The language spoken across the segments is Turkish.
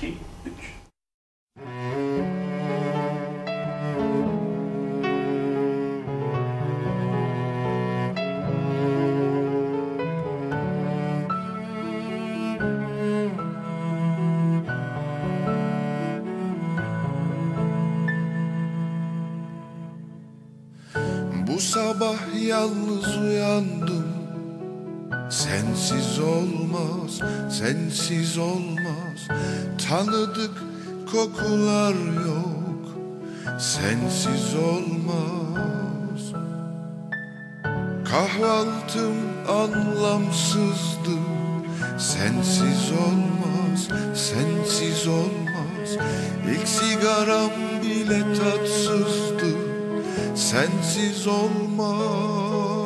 2, 3. Bu sabah yalnız uyandım Sensiz olmaz, sensiz olmaz Tanıdık kokular yok. Sensiz olmaz. Kahvaltım anlamsızdı Sensiz olmaz, sensiz olmaz. İlk sigaram bile tatsızdı Sensiz olmaz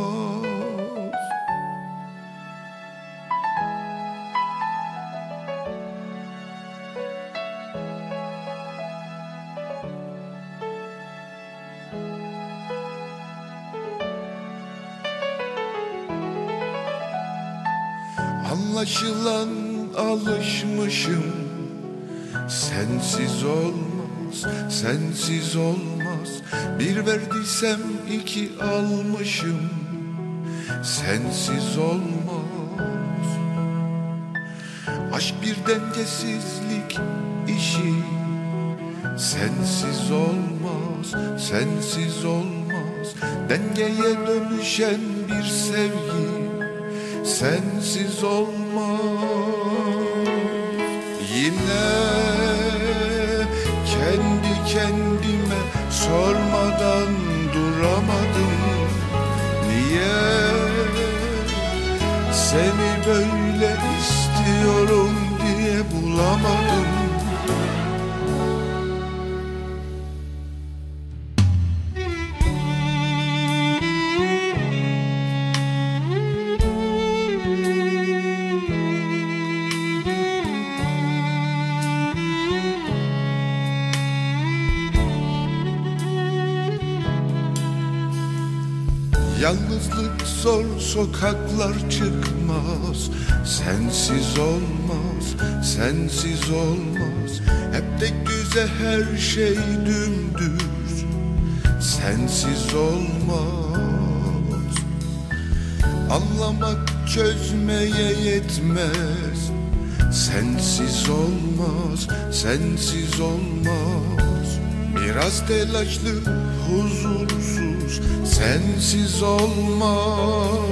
Anlaşılan alışmışım. Sensiz olmaz, sensiz olmaz. Bir verdiysem iki almışım. Sensiz olmaz. Aşk bir dengesizlik işi. Sensiz olmaz, sensiz olmaz. Dengeye dönüşen bir sevgi sensiz olmaz. Yine kendi kendime sormadan duramadım. Niye? Seni böyle istiyorum diye bulamadım Yalnızlık zor sokaklar çıkmaz. Sensiz olmaz, sensiz olmaz. Hep de güzel her şey dümdüz. Sensiz olmaz. Anlamak çözmeye yetmez. Sensiz olmaz, sensiz olmaz. Biraz telaşlı, huzursuz, sensiz olmaz.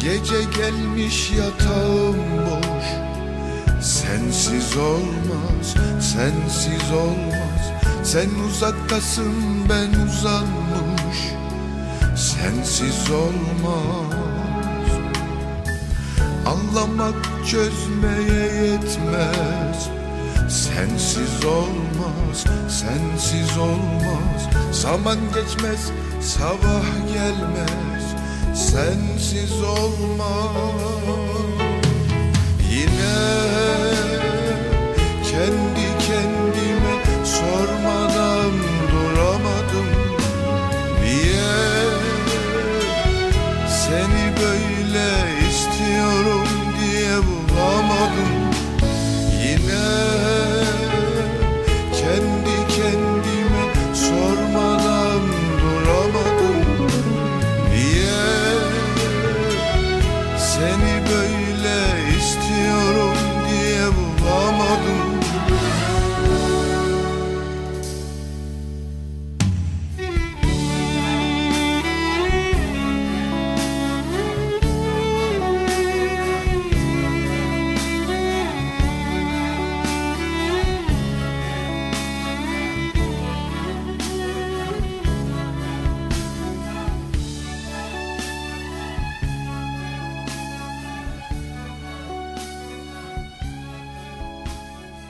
Gece gelmiş yatağım boş Sensiz olmaz, sensiz olmaz. Sen uzaktasın ben uzanmış Sensiz olmaz. Anlamak çözmeye yetmez Sensiz olmaz, sensiz olmaz. Zaman geçmez, sabah gelmez. Sensiz olmaz. Yine kendi kendime sormadan duramadım. Niye seni böyle